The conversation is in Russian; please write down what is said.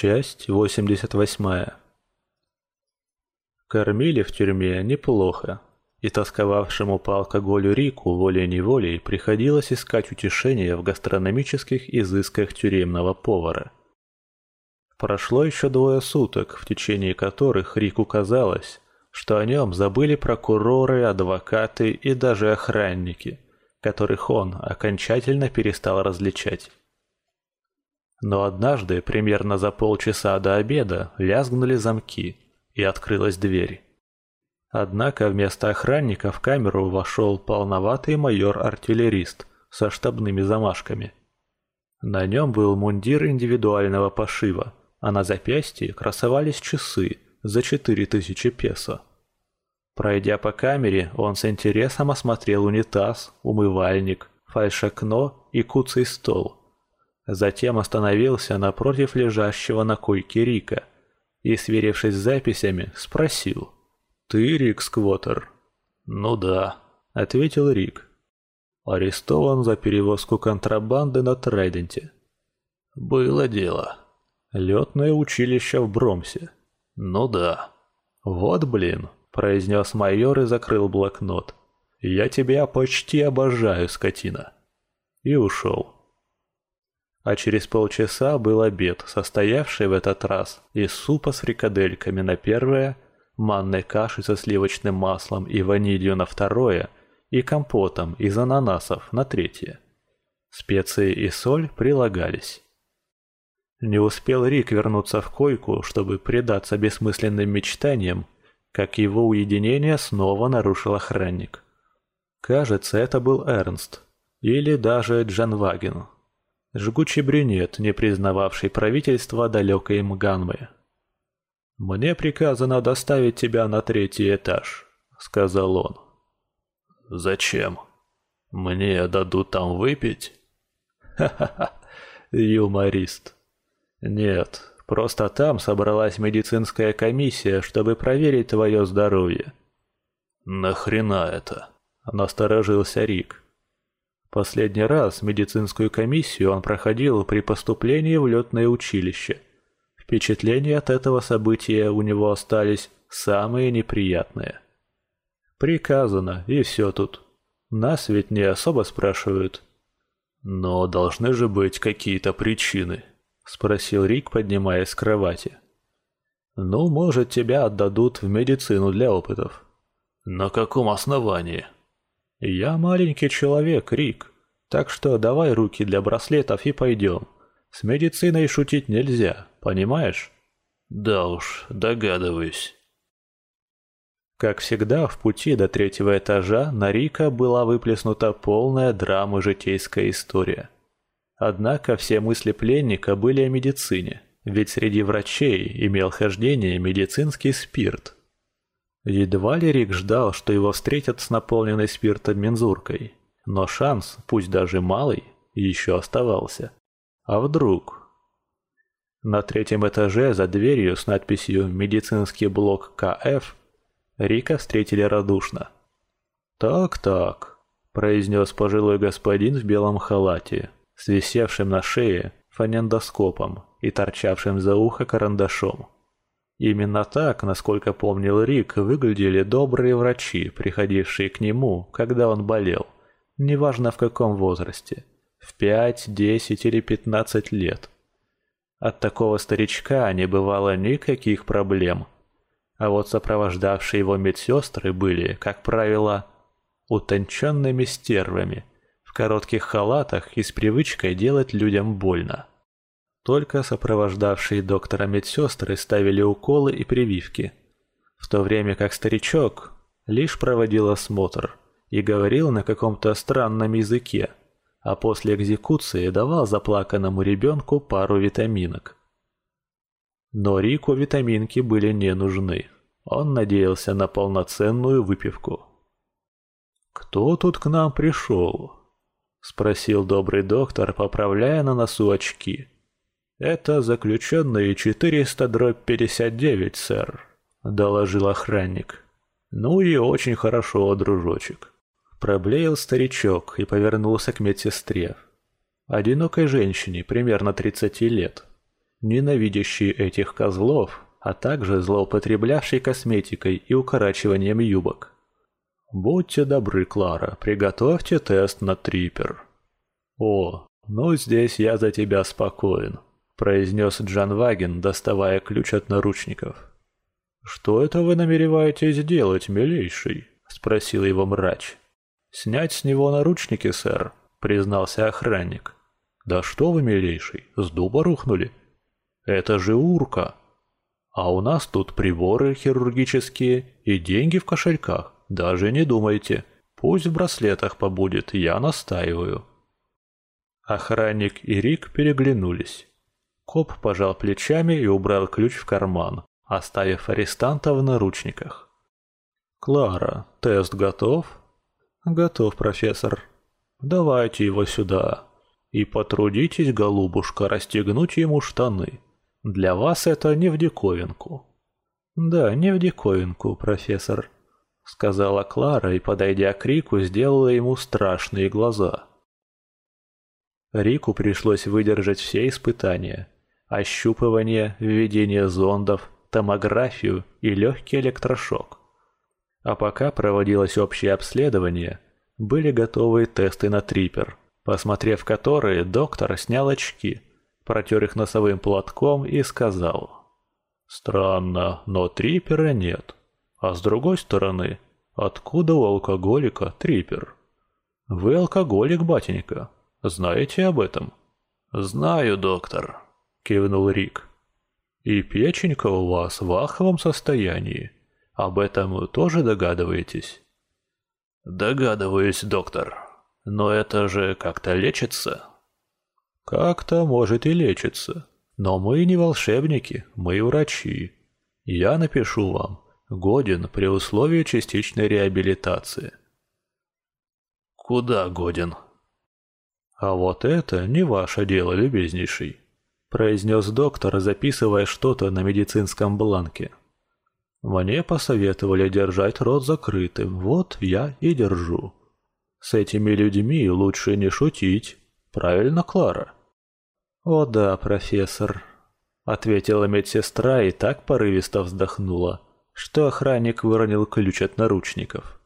Часть 88. Кормили в тюрьме неплохо, и тосковавшему по алкоголю Рику волей-неволей приходилось искать утешение в гастрономических изысках тюремного повара. Прошло еще двое суток, в течение которых Рику казалось, что о нем забыли прокуроры, адвокаты и даже охранники, которых он окончательно перестал различать. Но однажды, примерно за полчаса до обеда, лязгнули замки, и открылась дверь. Однако вместо охранника в камеру вошел полноватый майор-артиллерист со штабными замашками. На нем был мундир индивидуального пошива, а на запястье красовались часы за четыре тысячи песо. Пройдя по камере, он с интересом осмотрел унитаз, умывальник, фальшокно и куцый стол – Затем остановился напротив лежащего на койке Рика и, сверившись с записями, спросил. «Ты Рик Сквотер?» «Ну да», — ответил Рик. «Арестован за перевозку контрабанды на Трайденте». «Было дело». «Летное училище в Бромсе». «Ну да». «Вот блин», — произнес майор и закрыл блокнот. «Я тебя почти обожаю, скотина». И ушел а через полчаса был обед, состоявший в этот раз из супа с фрикадельками на первое, манной каши со сливочным маслом и ванилью на второе и компотом из ананасов на третье. Специи и соль прилагались. Не успел Рик вернуться в койку, чтобы предаться бессмысленным мечтаниям, как его уединение снова нарушил охранник. Кажется, это был Эрнст, или даже Джан Ваген. Жгучий брюнет, не признававший правительства далекой Мганмы. «Мне приказано доставить тебя на третий этаж», — сказал он. «Зачем? Мне дадут там выпить?» «Ха-ха-ха, юморист. Нет, просто там собралась медицинская комиссия, чтобы проверить твое здоровье». «Нахрена это?» — насторожился Рик. Последний раз медицинскую комиссию он проходил при поступлении в летное училище. Впечатления от этого события у него остались самые неприятные. Приказано, и все тут. Нас ведь не особо спрашивают. Но должны же быть какие-то причины, спросил Рик, поднимаясь с кровати. Ну, может, тебя отдадут в медицину для опытов. На каком основании? «Я маленький человек, Рик, так что давай руки для браслетов и пойдем. С медициной шутить нельзя, понимаешь?» «Да уж, догадываюсь». Как всегда, в пути до третьего этажа на Рика была выплеснута полная драма житейская история. Однако все мысли пленника были о медицине, ведь среди врачей имел хождение медицинский спирт – Едва ли Рик ждал, что его встретят с наполненной спиртом мензуркой. Но шанс, пусть даже малый, еще оставался. А вдруг? На третьем этаже за дверью с надписью «Медицинский блок КФ» Рика встретили радушно. «Так-так», – произнес пожилой господин в белом халате, с висевшим на шее фонендоскопом и торчавшим за ухо карандашом. Именно так, насколько помнил Рик, выглядели добрые врачи, приходившие к нему, когда он болел, неважно в каком возрасте, в пять, десять или пятнадцать лет. От такого старичка не бывало никаких проблем. А вот сопровождавшие его медсестры были, как правило, утонченными стервами, в коротких халатах и с привычкой делать людям больно. Только сопровождавшие доктора медсестры ставили уколы и прививки, в то время как старичок лишь проводил осмотр и говорил на каком-то странном языке, а после экзекуции давал заплаканному ребенку пару витаминок. Но Рику витаминки были не нужны. Он надеялся на полноценную выпивку. «Кто тут к нам пришел?» — спросил добрый доктор, поправляя на носу очки. «Это заключенный 400 дробь 59, сэр», — доложил охранник. «Ну и очень хорошо, дружочек». Проблеял старичок и повернулся к медсестре. Одинокой женщине, примерно 30 лет. ненавидящий этих козлов, а также злоупотреблявший косметикой и укорачиванием юбок. «Будьте добры, Клара, приготовьте тест на трипер». «О, ну здесь я за тебя спокоен», – произнес Джан Ваген, доставая ключ от наручников. «Что это вы намереваетесь делать, милейший?» – спросил его мрач. «Снять с него наручники, сэр», – признался охранник. «Да что вы, милейший, с дуба рухнули? Это же урка. А у нас тут приборы хирургические и деньги в кошельках. Даже не думайте. Пусть в браслетах побудет, я настаиваю». Охранник и Рик переглянулись. Коп пожал плечами и убрал ключ в карман, оставив арестанта в наручниках. «Клара, тест готов?» «Готов, профессор. Давайте его сюда. И потрудитесь, голубушка, расстегнуть ему штаны. Для вас это не в диковинку». «Да, не в диковинку, профессор», — сказала Клара и, подойдя к Рику, сделала ему страшные глаза. Рику пришлось выдержать все испытания. Ощупывание, введение зондов, томографию и легкий электрошок. А пока проводилось общее обследование, были готовы тесты на трипер, посмотрев которые, доктор снял очки, протер их носовым платком и сказал. «Странно, но трипера нет. А с другой стороны, откуда у алкоголика трипер? Вы алкоголик, батенька. Знаете об этом?» «Знаю, доктор», — кивнул Рик. «И печенька у вас в аховом состоянии. Об этом тоже догадываетесь?» «Догадываюсь, доктор. Но это же как-то лечится?» «Как-то, может, и лечится. Но мы не волшебники, мы врачи. Я напишу вам. Годен при условии частичной реабилитации». «Куда годен?» «А вот это не ваше дело, любезнейший», – произнес доктор, записывая что-то на медицинском бланке. Мне посоветовали держать рот закрытым, вот я и держу. С этими людьми лучше не шутить, правильно, Клара? О да, профессор, ответила медсестра и так порывисто вздохнула, что охранник выронил ключ от наручников.